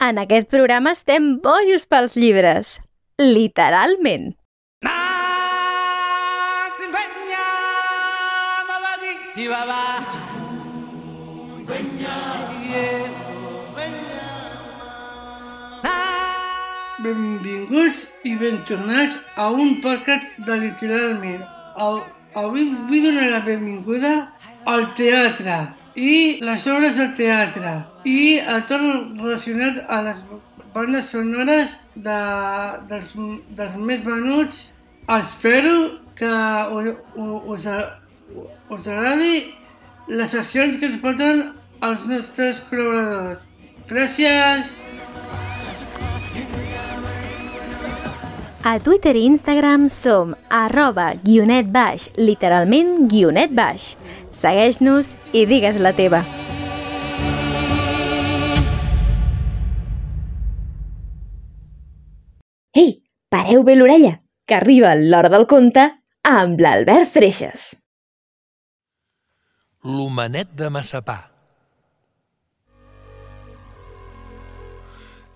En aquest programa estem bojos pels llibres. Literalment. Benvinguts i ben tornats a un podcast de Literalment. Avui vull donar la benvinguda al teatre i les obres de teatre i a tot relacionat a les bandes sonores de, dels, dels més venuts. Espero que us, us, us agradi les seccions que ens porten els nostres col·laboradors. Gràcies! A Twitter i Instagram som arroba guionet baix, literalment guionet baix. Segueix-nos i digues la teva. Ei, pareu bé l'orella, que arriba l'hora del conte amb l'Albert Freixas. L'homenet de Massapà.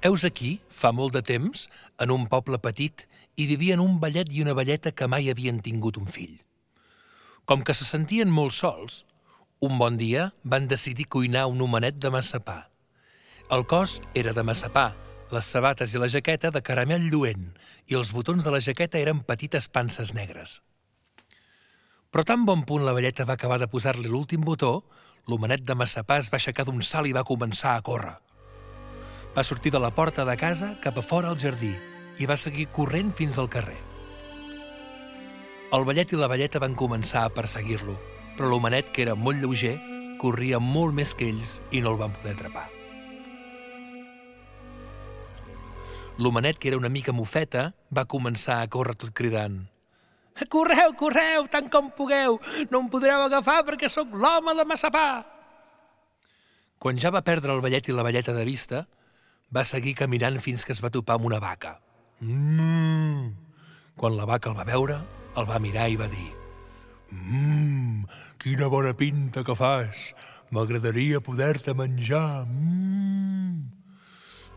Heus aquí, fa molt de temps, en un poble petit, hi vivien un ballet i una velleta que mai havien tingut un fill. Com que se sentien molt sols, un bon dia van decidir cuinar un homenet de massapà. El cos era de massapà, les sabates i la jaqueta de caramel lluent i els botons de la jaqueta eren petites panses negres. Però tan bon punt la velleta va acabar de posar-li l'últim botó, l'homenet de massapà es va aixecar d'un salt i va començar a córrer. Va sortir de la porta de casa cap a fora al jardí i va seguir corrent fins al carrer. El ballet i la velleta van començar a perseguir-lo, però l'homenet, que era molt lleuger, corria molt més que ells i no el van poder atrapar. L'homenet, que era una mica mofeta, va començar a córrer tot cridant. Correu, correu, tant com pugueu! No em podreu agafar perquè sóc l'home de Massapà! Quan ja va perdre el ballet i la velleta de vista, va seguir caminant fins que es va topar amb una vaca. Mmm! Quan la vaca el va veure, el va mirar i va dir Mmm, quina bona pinta que fas! M'agradaria poder-te menjar! Mmm!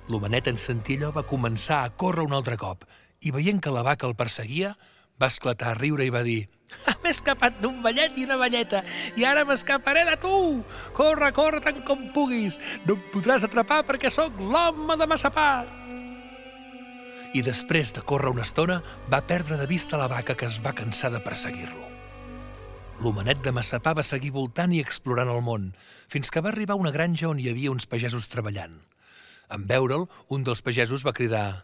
L'homenet en sentir allò va començar a córrer un altre cop i veient que la vaca el perseguia, va esclatar a riure i va dir M'he escapat d'un ballet i una velleta i ara m'escaparé de tu! Corre, corre tant com puguis! No em podràs atrapar perquè sóc l'home de Massapà! I després de córrer una estona, va perdre de vista la vaca que es va cansar de perseguir-lo. L'homenet de Massapà va seguir voltant i explorant el món, fins que va arribar a una granja on hi havia uns pagesos treballant. En veure'l, un dels pagesos va cridar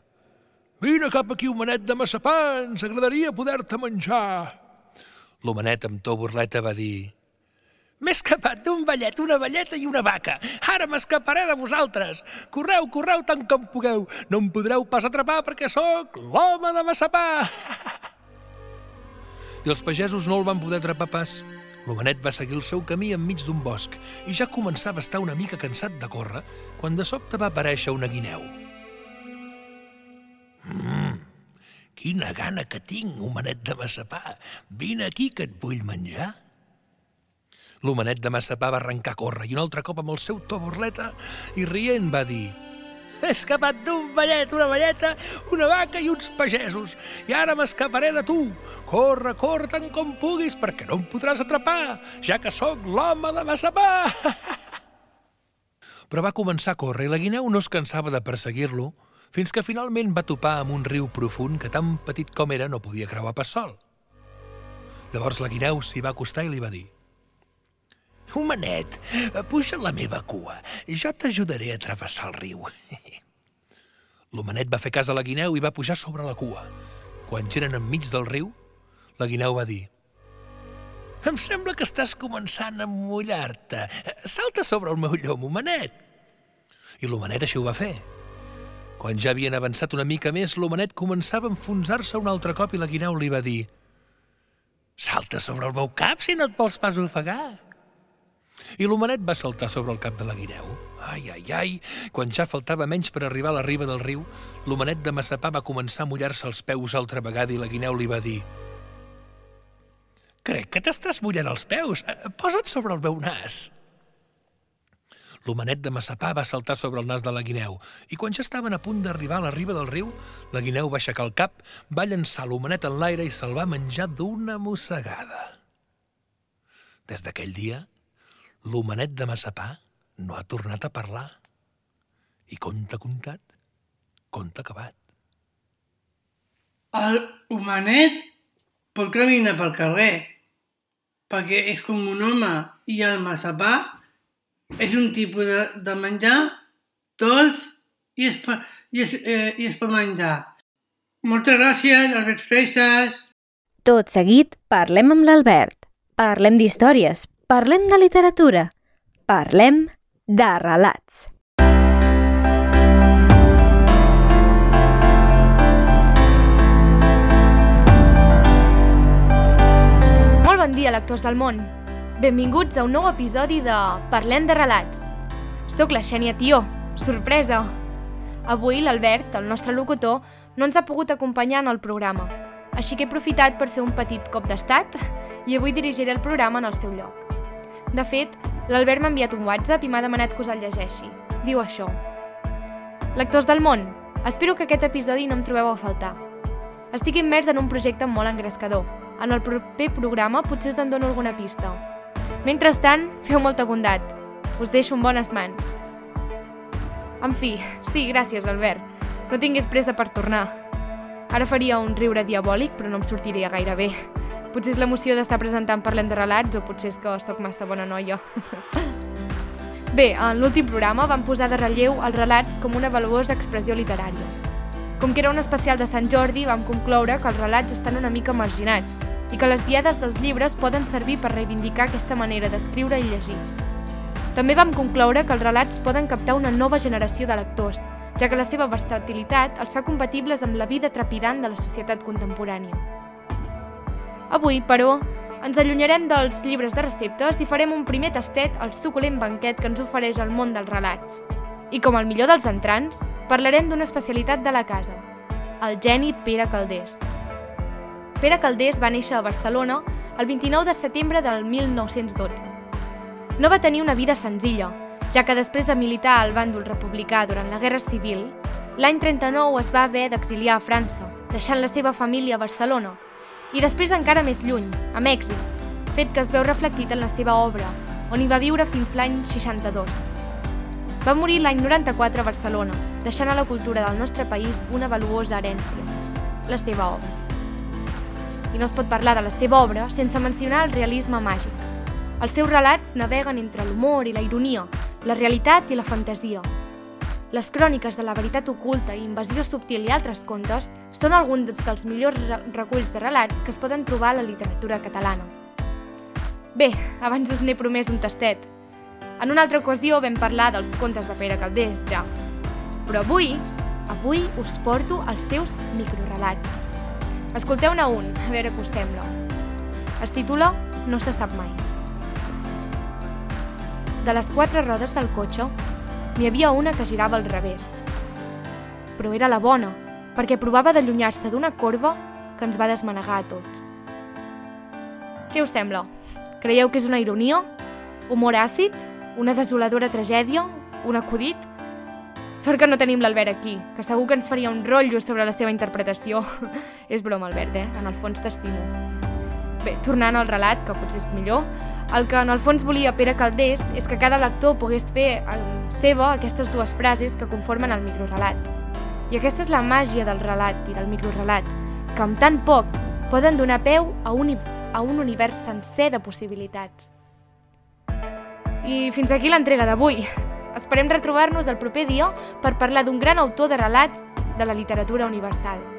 Vine cap aquí, homenet de Massapà, ens agradaria poder-te menjar. L'homenet amb to burleta va dir M'he escapat d'un ballet, una velleta i una vaca. Ara m'escaparé de vosaltres. Correu, correu tant com pugueu. No em podreu pas atrapar perquè sóc l'home de Massapà. I els pagesos no el van poder atrapar pas. L'homenet va seguir el seu camí enmig d'un bosc i ja començava a estar una mica cansat de córrer quan de sobte va aparèixer una guineu. Mmm, quina gana que tinc, homenet de massapà. Vine aquí que et vull menjar. L'homenet de massapà va arrencar a córrer i un altre cop amb el seu to burleta i rient va dir He escapat d'un ballet, una velleta, una vaca i uns pagesos. I ara m'escaparé de tu. Corre, corre tant com puguis, perquè no em podràs atrapar, ja que sóc l'home de Massapà. Però va començar a córrer i la guineu no es cansava de perseguir-lo, fins que finalment va topar amb un riu profund que tan petit com era no podia creuar pas sol. Llavors la guineu s'hi va acostar i li va dir Homenet, puja la meva cua. Jo t'ajudaré a travessar el riu. L'homenet va fer cas a la guineu i va pujar sobre la cua. Quan ja eren enmig del riu, la guineu va dir Em sembla que estàs començant a mullar-te. Salta sobre el meu llom, homenet. I l'homenet així ho va fer. Quan ja havien avançat una mica més, l'homenet començava a enfonsar-se un altre cop i la guineu li va dir Salta sobre el meu cap si no et vols pas ofegar. I l'homenet va saltar sobre el cap de la guineu. Ai, ai, ai, quan ja faltava menys per arribar a la riba del riu, l'homenet de Massapà va començar a mullar-se els peus altra vegada i la guineu li va dir Crec que t'estàs mullant els peus. Eh, Posa't sobre el meu nas. L'homenet de Massapà va saltar sobre el nas de la guineu i quan ja estaven a punt d'arribar a la riba del riu, la guineu va aixecar el cap, va llançar l'homenet en l'aire i se'l va menjar d'una mossegada. Des d'aquell dia, l'homenet de Massapà no ha tornat a parlar. I conte contat, conte acabat. El humanet pot caminar pel carrer, perquè és com un home, i el massapà és un tipus de, de menjar dolç i és, per, i, és, eh, i és per menjar. Moltes gràcies, Albert Freixas. Tot seguit, parlem amb l'Albert. Parlem d'històries, parlem de literatura, parlem de relats. Molt bon dia, lectors del món. Benvinguts a un nou episodi de Parlem de relats. Soc la Xènia Tió. Sorpresa! Avui l'Albert, el nostre locutor, no ens ha pogut acompanyar en el programa, així que he aprofitat per fer un petit cop d'estat i avui dirigiré el programa en el seu lloc. De fet, l'Albert m'ha enviat un WhatsApp i m'ha demanat que us el llegeixi. Diu això. Lectors del món, espero que aquest episodi no em trobeu a faltar. Estic immers en un projecte molt engrescador. En el proper programa potser us en dono alguna pista. Mentrestant, feu molta bondat. Us deixo en bones mans. En fi, sí, gràcies, Albert. No tingués pressa per tornar. Ara faria un riure diabòlic, però no em sortiria gaire bé. Potser és l'emoció d'estar presentant Parlem de relats o potser és que sóc massa bona noia. Bé, en l'últim programa vam posar de relleu els relats com una valuosa expressió literària. Com que era un especial de Sant Jordi, vam concloure que els relats estan una mica marginats i que les diades dels llibres poden servir per reivindicar aquesta manera d'escriure i llegir. També vam concloure que els relats poden captar una nova generació de lectors, ja que la seva versatilitat els fa compatibles amb la vida trepidant de la societat contemporània. Avui, però, ens allunyarem dels llibres de receptes i farem un primer tastet al suculent banquet que ens ofereix el món dels relats. I com el millor dels entrants, parlarem d'una especialitat de la casa, el geni Pere Caldés. Pere Caldés va néixer a Barcelona el 29 de setembre del 1912. No va tenir una vida senzilla, ja que després de militar al bàndol republicà durant la Guerra Civil, l'any 39 es va haver d'exiliar a França, deixant la seva família a Barcelona, i després encara més lluny, a Mèxic, fet que es veu reflectit en la seva obra, on hi va viure fins l'any 62. Va morir l'any 94 a Barcelona, deixant a la cultura del nostre país una valuosa herència, la seva obra. I no es pot parlar de la seva obra sense mencionar el realisme màgic. Els seus relats naveguen entre l'humor i la ironia, la realitat i la fantasia. Les cròniques de la veritat oculta i invasió subtil i altres contes són alguns dels millors re reculls de relats que es poden trobar a la literatura catalana. Bé, abans us n'he promès un tastet. En una altra ocasió vam parlar dels contes de Pere Caldés, ja. Però avui, avui us porto els seus microrelats. Escolteu-ne un, a veure què us sembla. Es titula No se sap mai. De les quatre rodes del cotxe, n'hi havia una que girava al revés. Però era la bona, perquè provava d'allunyar-se d'una corba que ens va desmanegar a tots. Què us sembla? Creieu que és una ironia? Humor àcid? Una desoladora tragèdia? Un acudit? Sort que no tenim l'Albert aquí, que segur que ens faria un rotllo sobre la seva interpretació. és broma, Albert, eh? En el fons t'estimo. Bé, tornant al relat, que potser és millor, el que en el fons volia Pere Caldés és que cada lector pogués fer seva aquestes dues frases que conformen el microrelat. I aquesta és la màgia del relat i del microrelat, que amb tan poc poden donar peu a un, a un univers sencer de possibilitats. I fins aquí l'entrega d'avui. Esperem retrobar-nos el proper dia per parlar d'un gran autor de relats de la literatura universal.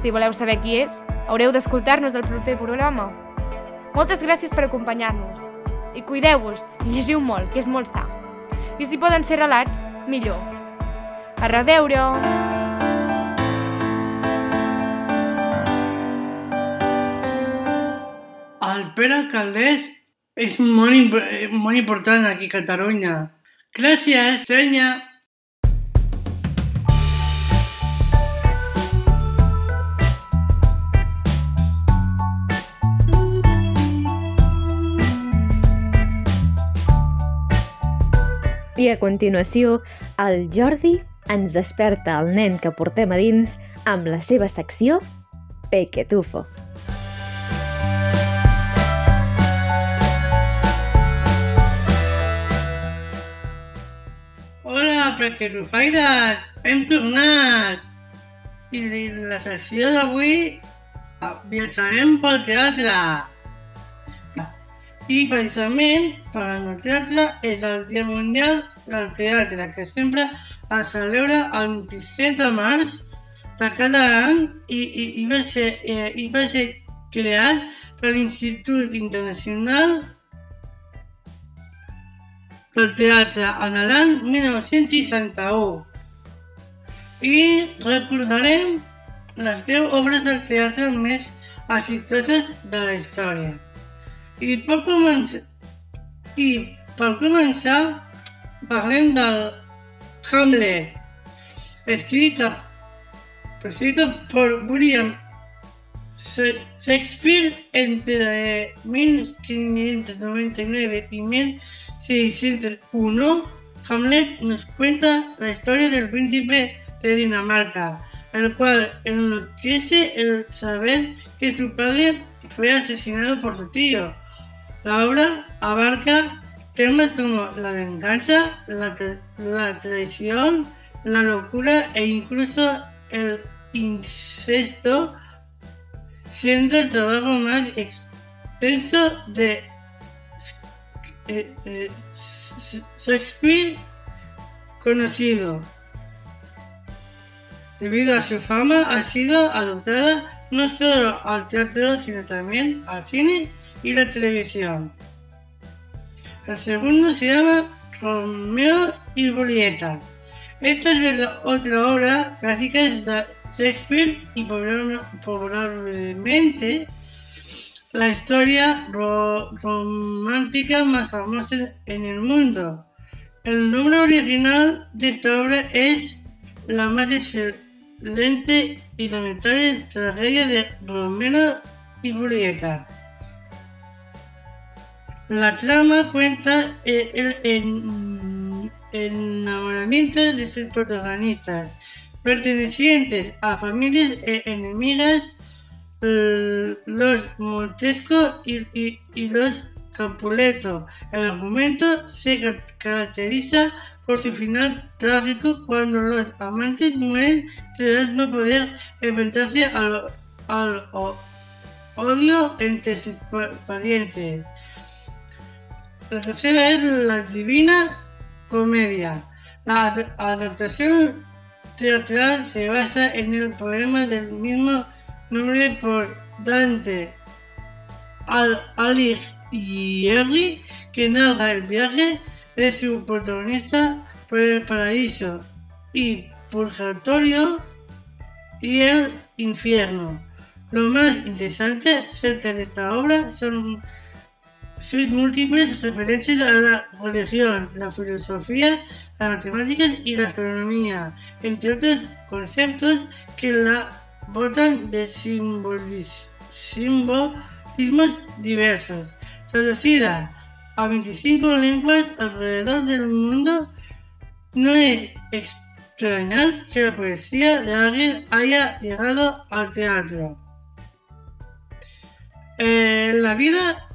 Si voleu saber qui és, haureu d'escoltar-nos al proper programa. Moltes gràcies per acompanyar-nos. I cuideu-vos llegiu molt, que és molt sa. I si poden ser relats, millor. A reveure! El Pere Caldés és molt, eh, molt important aquí a Catalunya. Gràcies, Senya. I a continuació, el Jordi ens desperta el nen que portem a dins amb la seva secció Pequetufo. Hola, Pequetufaires! Hem tornat! I la sessió d'avui viatjarem pel teatre. I precisament per al teatre és el Dia Mundial del Teatre, que sempre es celebra el 27 de març de cada any i, i, i, va, ser, eh, i va ser creat per l'Institut Internacional del Teatre en l'any 1961. I recordarem les 10 obres del teatre més exitoses de la història. I per començar, i per començar parlem del Hamlet, escrita, escrita per William Shakespeare entre 1599 y 1601. Hamlet nos cuenta la historia del príncipe de Dinamarca, el cual enloquece el saber que su padre fue asesinado por su tío. La obra abarca temas como la venganza, la, la traición, la locura e incluso el incesto, siendo el trabajo más extenso de eh, eh, Shakespeare conocido. Debido a su fama, ha sido adoptada no solo al teatro, sino también al cine y la televisión. El segundo se llama Romeo y Julieta. Esta es la otra obra clásica de Shakespeare y probablemente la historia ro romántica más famosa en el mundo. El nombre original de esta obra es La más excelente y lamentable tragedia de Romero y Julieta. La trama cuenta el, el, enamoramiento de sus protagonistas, pertenecientes a familias e enemigas, los Montesco y los Capuleto. El argumento se caracteriza por su final trágico cuando los amantes mueren tras no poder enfrentarse al, al odio entre sus parientes. Tercera es la Divina Comedia. La adaptación teatral se basa en el poema del mismo nombre por Dante Alighieri que narra el viaje de su protagonista por el paraíso y purgatorio y el infierno. Lo más interesante acerca de esta obra son sus múltiples referencias a la religión, la filosofía, las matemáticas y la astronomía, entre otros conceptos que la botan de simbolismos diversos. Traducida a 25 lenguas alrededor del mundo, no es extrañar que la poesía de alguien haya llegado al teatro. Eh, la vida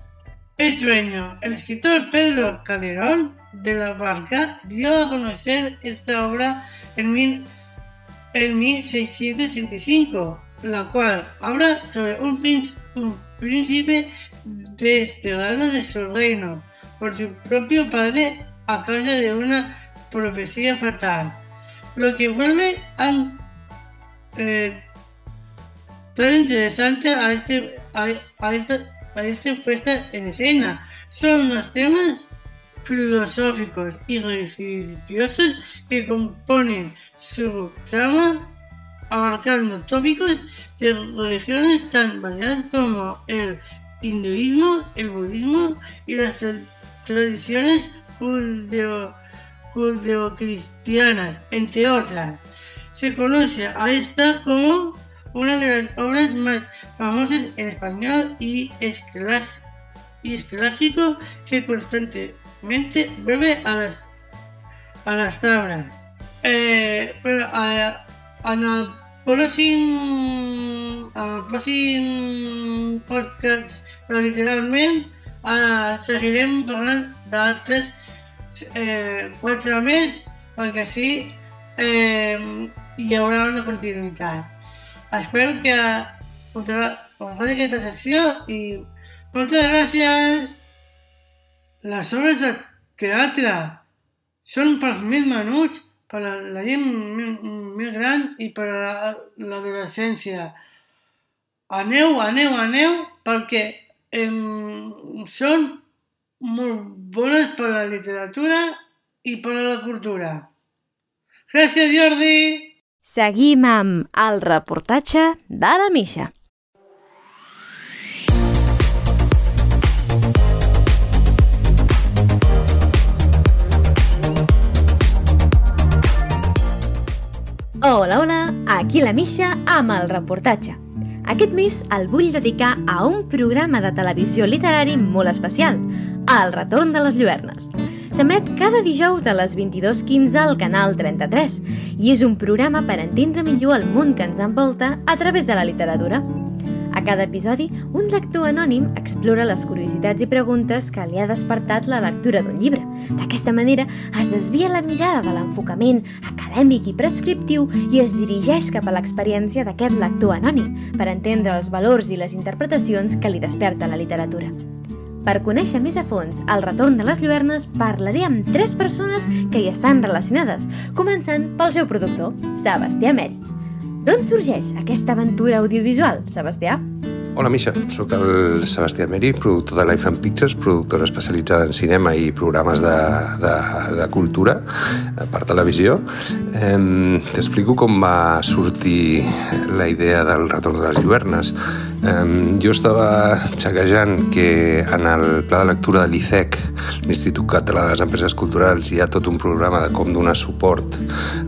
es sueño. El escritor Pedro Calderón de la Barca dio a conocer esta obra en, 1665, la cual habla sobre un, un príncipe desterrado de su reino por su propio padre a causa de una profecía fatal, lo que vuelve eh, tan interesante a este, a, a esta puesta en escena. Son los temas filosóficos y religiosos que componen su trama, abarcando tópicos de religiones tan variadas como el hinduismo, el budismo y las tradiciones judeo, judeocristianas, entre otras. Se conoce a esta como una de las obras más famosas en español y es, y es clásico que constantemente vuelve a las a les taules. Eh, però en el pròxim, en el pròxim podcast literalment eh, seguirem parlant d'altres eh, quatre més perquè així eh, hi haurà una continuïtat. Espero que us agradi aquesta secció i moltes gràcies! Les obres de teatre són pels més menuts, per a la gent més gran i per a l'adolescència. Aneu, aneu, aneu, perquè em, són molt bones per a la literatura i per a la cultura. Gràcies, Jordi! Seguim amb el reportatge de la Misha. Hola, hola, aquí la Misha amb el reportatge. Aquest mes el vull dedicar a un programa de televisió literari molt especial, El retorn de les lluernes. S'emet cada dijous a les 22.15 al canal 33 i és un programa per entendre millor el món que ens envolta a través de la literatura. A cada episodi, un lector anònim explora les curiositats i preguntes que li ha despertat la lectura d'un llibre. D'aquesta manera, es desvia la mirada de l'enfocament acadèmic i prescriptiu i es dirigeix cap a l'experiència d'aquest lector anònim per entendre els valors i les interpretacions que li desperta la literatura. Per conèixer més a fons el retorn de les lluernes, parlaré amb tres persones que hi estan relacionades, començant pel seu productor, Sebastià Meri. D'on sorgeix aquesta aventura audiovisual, Sebastià? Hola, Misha. Soc el Sebastià Meri, productor de Life and Pictures, productora especialitzada en cinema i programes de, de, de cultura per televisió. Eh, T'explico com va sortir la idea del retorn de les lluernes. Eh, jo estava xequejant que en el pla de lectura de l'ICEC, l'Institut Català de les Empreses Culturals, hi ha tot un programa de com donar suport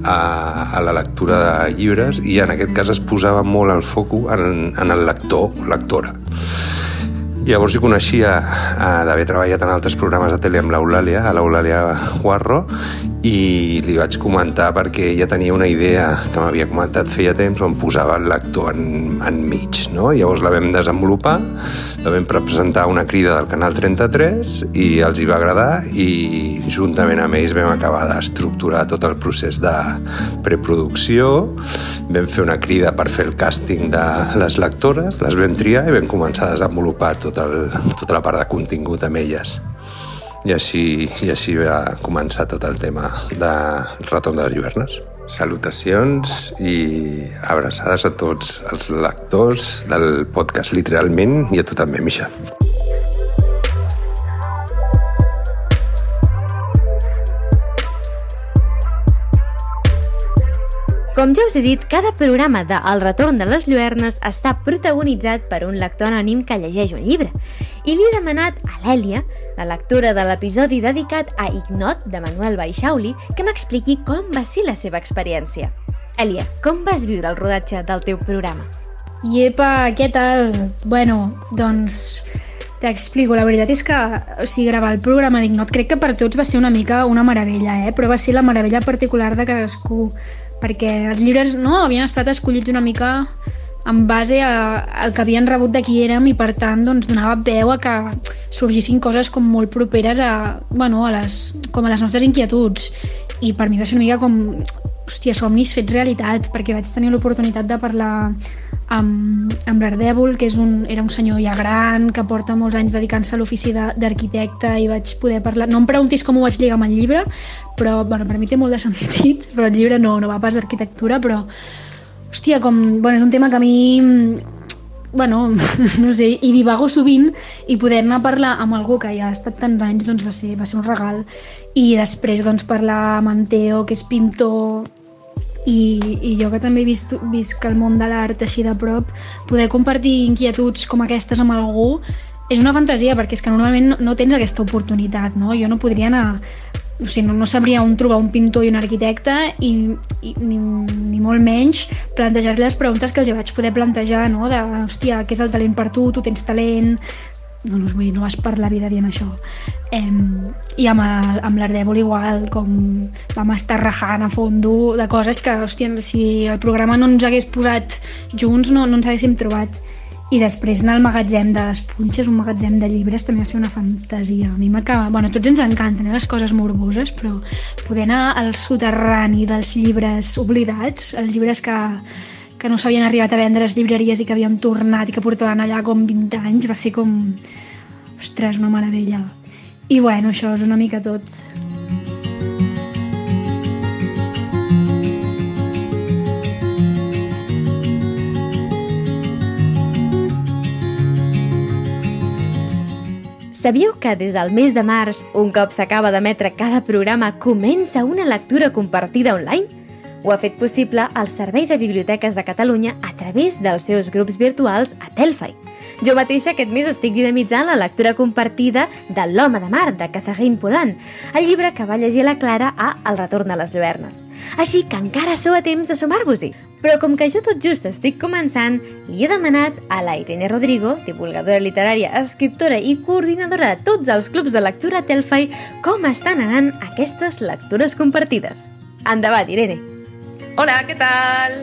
a, a la lectura de llibres i en aquest cas es posava molt el foco en, en el lector, lectora. Llavors jo coneixia eh, d'haver treballat en altres programes de tele amb l'Eulàlia, a l'Eulàlia Guarro, i li vaig comentar perquè ella tenia una idea que m'havia comentat feia temps on posava el lector en, enmig. No? Llavors la vam desenvolupar, la vam presentar una crida del Canal 33 i els hi va agradar i juntament amb ells vam acabar d'estructurar tot el procés de preproducció, vam fer una crida per fer el càsting de les lectores, les vam triar i vam començar a desenvolupar tot el, tota la part de contingut amb elles i així, i així va començar tot el tema de Retorn de les Lluernes. Salutacions i abraçades a tots els lectors del podcast Literalment i a tu també, Misha. Com ja us he dit, cada programa de El retorn de les lluernes està protagonitzat per un lector anònim que llegeix un llibre. I li he demanat a l'Èlia, la lectora de l'episodi dedicat a Ignot de Manuel Baixauli, que m'expliqui com va ser la seva experiència. Èlia, com vas viure el rodatge del teu programa? Iepa, què tal? Bueno, doncs t'explico. La veritat és que o sigui, gravar el programa d'Ignot crec que per tots va ser una mica una meravella, eh? però va ser la meravella particular de cadascú perquè els llibres no, havien estat escollits una mica en base a, al que havien rebut de qui érem i per tant doncs, donava peu a que sorgissin coses com molt properes a, bueno, a les, com a les nostres inquietuds i per mi va ser una mica com hòstia, somnis fets realitat perquè vaig tenir l'oportunitat de parlar amb, amb l'Ardèvol, que és un, era un senyor ja gran, que porta molts anys dedicant-se a l'ofici d'arquitecte i vaig poder parlar... No em preguntis com ho vaig lligar amb el llibre, però bueno, per mi té molt de sentit, però el llibre no, no va pas d'arquitectura, però hòstia, com, bueno, és un tema que a mi bueno, no sé, i divago sovint i poder-ne parlar amb algú que ja ha estat tants anys doncs va ser, va ser un regal. I després doncs parlar amb en Teo que és pintor i, i jo que també he vist, que el món de l'art així de prop poder compartir inquietuds com aquestes amb algú és una fantasia perquè és que normalment no, no tens aquesta oportunitat no? jo no podria anar o sigui, no, no sabria on trobar un pintor i un arquitecte i, i ni, ni molt menys plantejar-li les preguntes que els vaig poder plantejar, no? de, hòstia, què és el talent per tu, tu tens talent, doncs, vull dir, no vas per la vida dient això. Eh, I amb, el, amb l'Ardèvol igual, com vam estar rajant a fondo de coses que, hòstia, si el programa no ens hagués posat junts no, no ens haguéssim trobat. I després anar al magatzem de les punxes, un magatzem de llibres, també va ser una fantasia. A mi m'acaba... Bueno, tots ens encanten eh, les coses morboses, però poder anar al soterrani dels llibres oblidats, els llibres que, que no s'havien arribat a vendre les llibreries i que havien tornat i que portaven allà com 20 anys, va ser com... Ostres, una meravella. I bueno, això és una mica tot. Sabíeu que des del mes de març, un cop s'acaba d'emetre cada programa, comença una lectura compartida online? Ho ha fet possible el Servei de Biblioteques de Catalunya a través dels seus grups virtuals a Telfai. Jo mateixa aquest mes estic dinamitzant la lectura compartida de L'home de mar, de Catherine Polan, el llibre que va llegir la Clara a El retorn de les lluernes. Així que encara sou a temps de sumar-vos-hi. Però com que jo tot just estic començant, li he demanat a la Irene Rodrigo, divulgadora literària, escriptora i coordinadora de tots els clubs de lectura Telfai, com estan anant aquestes lectures compartides. Endavant, Irene! Hola, què tal?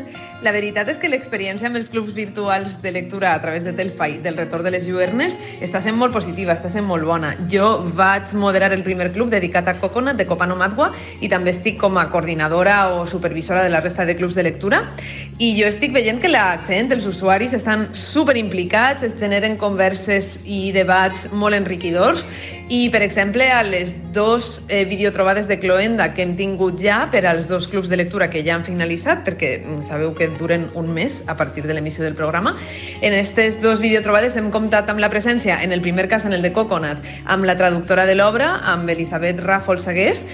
La veritat és que l'experiència amb els clubs virtuals de lectura a través de Telfai del retorn de les lluernes està sent molt positiva, està sent molt bona. Jo vaig moderar el primer club dedicat a Coconut de Copano Matgua i també estic com a coordinadora o supervisora de la resta de clubs de lectura i jo estic veient que la gent, els usuaris, estan super implicats, es generen converses i debats molt enriquidors i, per exemple, a les dos eh, videotrobades de Cloenda que hem tingut ja per als dos clubs de lectura que ja han finalitzat, perquè sabeu que duren un mes a partir de l'emissió del programa. En aquestes dos videotrobades hem comptat amb la presència, en el primer cas, en el de Coconut, amb la traductora de l'obra, amb Elisabet Ràfol Segués,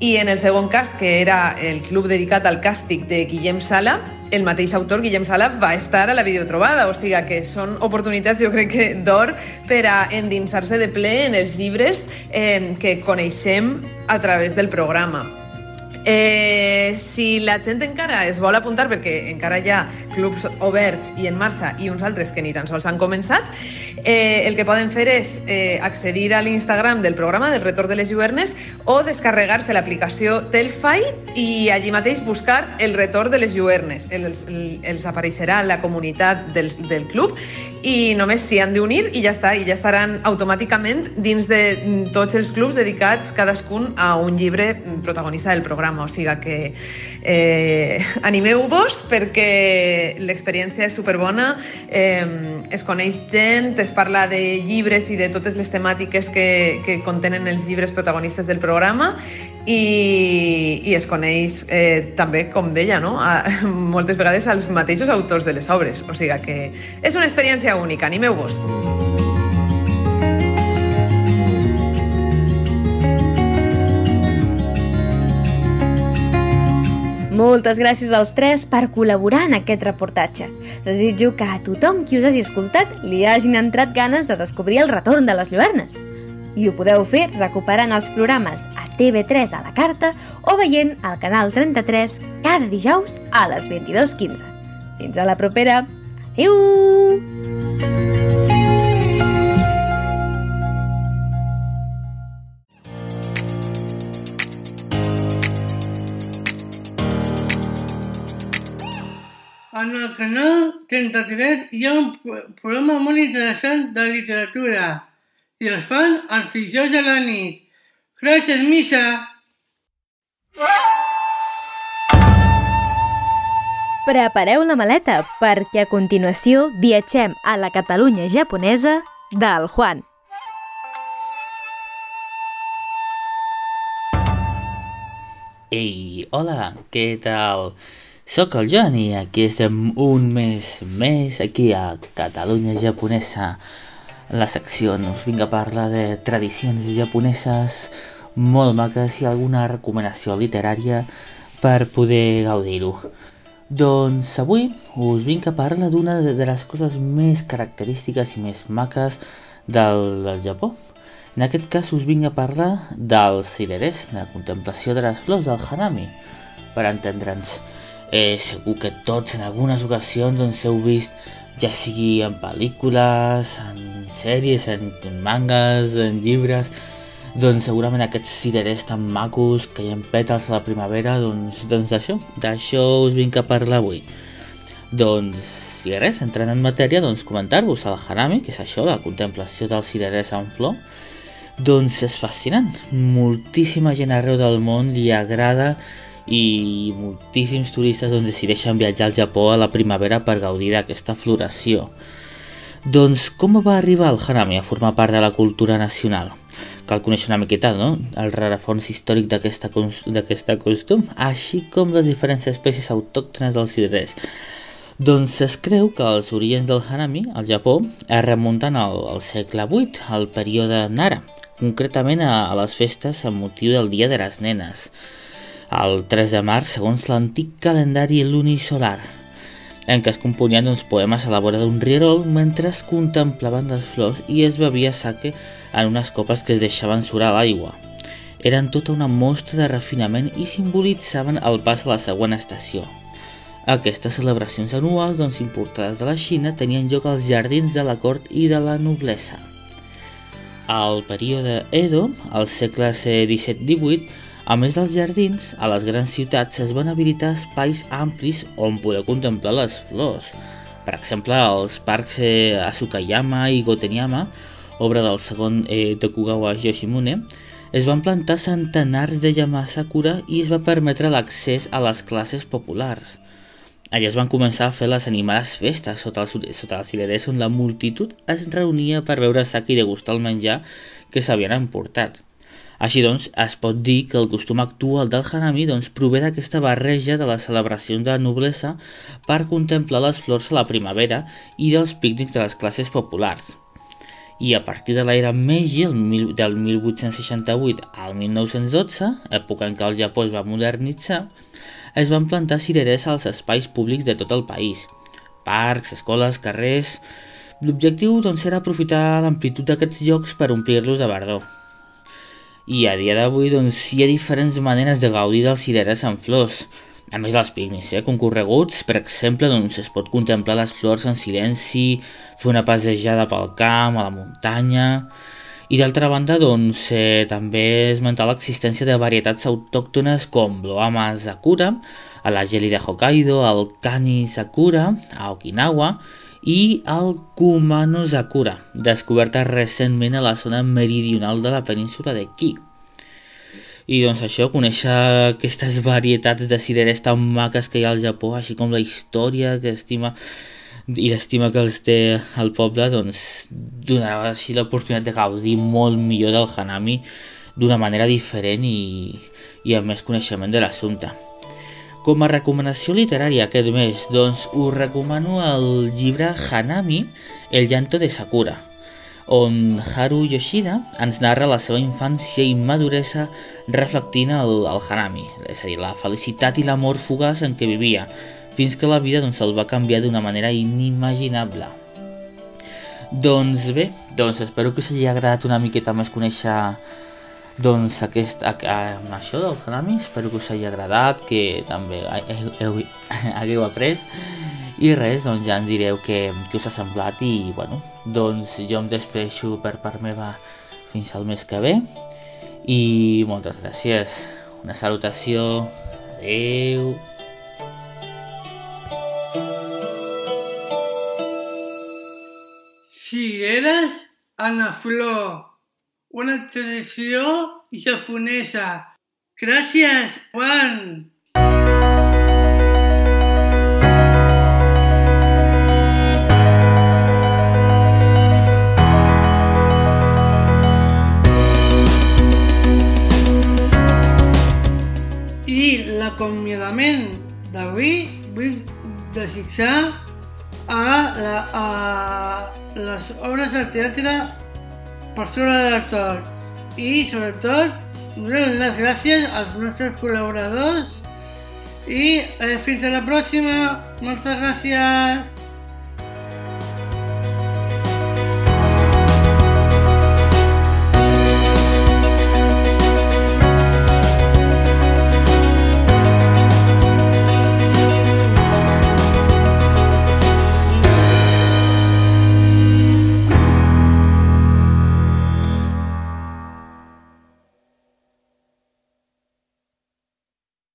i en el segon cas, que era el club dedicat al càstig de Guillem Sala, el mateix autor, Guillem Sala, va estar a la videotrobada, o sigui que són oportunitats, jo crec que d'or, per a endinsar-se de ple en els llibres eh, que coneixem a través del programa. Eh, si la gent encara es vol apuntar, perquè encara hi ha clubs oberts i en marxa i uns altres que ni tan sols han començat, eh, el que poden fer és eh, accedir a l'Instagram del programa del Retorn de les Lluernes o descarregar-se l'aplicació Telfai i allí mateix buscar el Retorn de les Lluernes. Els, els apareixerà la comunitat del, del club i només s'hi han d'unir i ja està, i ja estaran automàticament dins de tots els clubs dedicats cadascun a un llibre protagonista del programa programa, o sigui que eh, animeu-vos perquè l'experiència és superbona, eh, es coneix gent, es parla de llibres i de totes les temàtiques que, que contenen els llibres protagonistes del programa i, i es coneix eh, també, com deia, no? a, moltes vegades als mateixos autors de les obres, o sigui que és una experiència única, animeu-vos. Moltes gràcies als tres per col·laborar en aquest reportatge. Desitjo que a tothom qui us hagi escoltat li hagin entrat ganes de descobrir el retorn de les lluernes. I ho podeu fer recuperant els programes a TV3 a la carta o veient al canal 33 cada dijous a les 22.15. Fins a la propera. Adéu! En el canal 33 hi ha un programa molt interessant de literatura i el fan els dijous a la nit. Gràcies, Missa! Prepareu la maleta perquè a continuació viatgem a la Catalunya japonesa del Juan. Ei, hola, què tal? Soc el Joan i aquí estem un mes més aquí a Catalunya Japonesa. La secció on us vinc a parlar de tradicions japoneses molt maques i alguna recomanació literària per poder gaudir-ho. Doncs avui us vinc a parlar d'una de les coses més característiques i més maques del, del Japó. En aquest cas us vinc a parlar dels cireres, de la contemplació de les flors del hanami, per entendre'ns. Eh, segur que tots en algunes ocasions doncs, heu vist ja sigui en pel·lícules, en sèries, en, en mangas, en llibres, doncs segurament aquests cirerers tan macos que hi ha pètals a la primavera, doncs doncs d'això, d'això us vinc a parlar avui. Doncs, si res, entrant en matèria, doncs comentar-vos el Hanami, que és això, la contemplació dels cirerers en flor, doncs és fascinant. Moltíssima gent arreu del món li agrada i moltíssims turistes doncs, decideixen viatjar al Japó a la primavera per gaudir d'aquesta floració. Doncs com va arribar el Hanami a formar part de la cultura nacional? Cal conèixer una miqueta no? el rarafons històric d'aquesta costum, així com les diferents espècies autòctones dels cirerers. Doncs es creu que els orígens del Hanami al Japó es remunten al, al segle VIII, al període Nara, concretament a, a les festes amb motiu del Dia de les Nenes el 3 de març segons l'antic calendari lunisolar, en què es componien uns poemes a la vora d'un rierol mentre es contemplaven les flors i es bevia sake en unes copes que es deixaven surar l'aigua. Eren tota una mostra de refinament i simbolitzaven el pas a la següent estació. Aquestes celebracions anuals doncs, importades de la Xina tenien lloc als jardins de la cort i de la noblesa. Al període Edo, al segle XVII-XVIII, a més dels jardins, a les grans ciutats es van habilitar espais amplis on poder contemplar les flors. Per exemple, els parcs eh, Asukayama i Gotenyama, obra del segon eh, Tokugawa Yoshimune, es van plantar centenars de Yamasakura i es va permetre l'accés a les classes populars. Allà es van començar a fer les animades festes sota els, sota els cirerers on la multitud es reunia per veure sac i degustar el menjar que s'havien emportat. Així doncs, es pot dir que el costum actual del Hanami doncs, prové d'aquesta barreja de les celebracions de la noblesa per contemplar les flors a la primavera i dels pícnics de les classes populars. I a partir de l'era Meiji, del 1868 al 1912, època en què el Japó es va modernitzar, es van plantar cirerers als espais públics de tot el país, parcs, escoles, carrers... L'objectiu doncs, era aprofitar l'amplitud d'aquests llocs per omplir-los de verdor, i a dia d'avui doncs, hi ha diferents maneres de gaudir dels cireres amb flors. A més dels pícnics, eh? concorreguts, per exemple, doncs, es pot contemplar les flors en silenci, fer una passejada pel camp, a la muntanya... I d'altra banda, doncs, eh, també esmentar l'existència de varietats autòctones com l'Oama Sakura, a la gelida Hokkaido, el Kani Sakura, a Okinawa, i el Kumano Sakura, descoberta recentment a la zona meridional de la península de Ki. I doncs això, conèixer aquestes varietats de cireres tan maques que hi ha al Japó, així com la història que estima i l'estima que els té el poble, doncs donarà així l'oportunitat de gaudir molt millor del Hanami d'una manera diferent i, i amb més coneixement de l'assumpte. Com a recomanació literària aquest mes, doncs us recomano el llibre Hanami, el llanto de Sakura, on Haru Yoshida ens narra la seva infància i maduresa reflectint el, el Hanami, és a dir, la felicitat i l'amor fugaç en què vivia, fins que la vida doncs, el va canviar d'una manera inimaginable. Doncs bé, doncs espero que us hagi agradat una miqueta més conèixer doncs aquest, a, a, això del Hanami, espero que us hagi agradat, que també heu, heu, hagueu après. I res, doncs ja em direu què, què us ha semblat i, bueno, doncs jo em despeixo per part meva fins al mes que ve. I moltes gràcies. Una salutació. Adeu. eres a la flor una tradició japonesa. Gràcies, Juan! I l'acomiadament d'avui vull desitjar a, la, a les obres de teatre per sobre de tot i sobretot donem les gràcies als nostres col·laboradors i eh, fins a la pròxima. Moltes gràcies!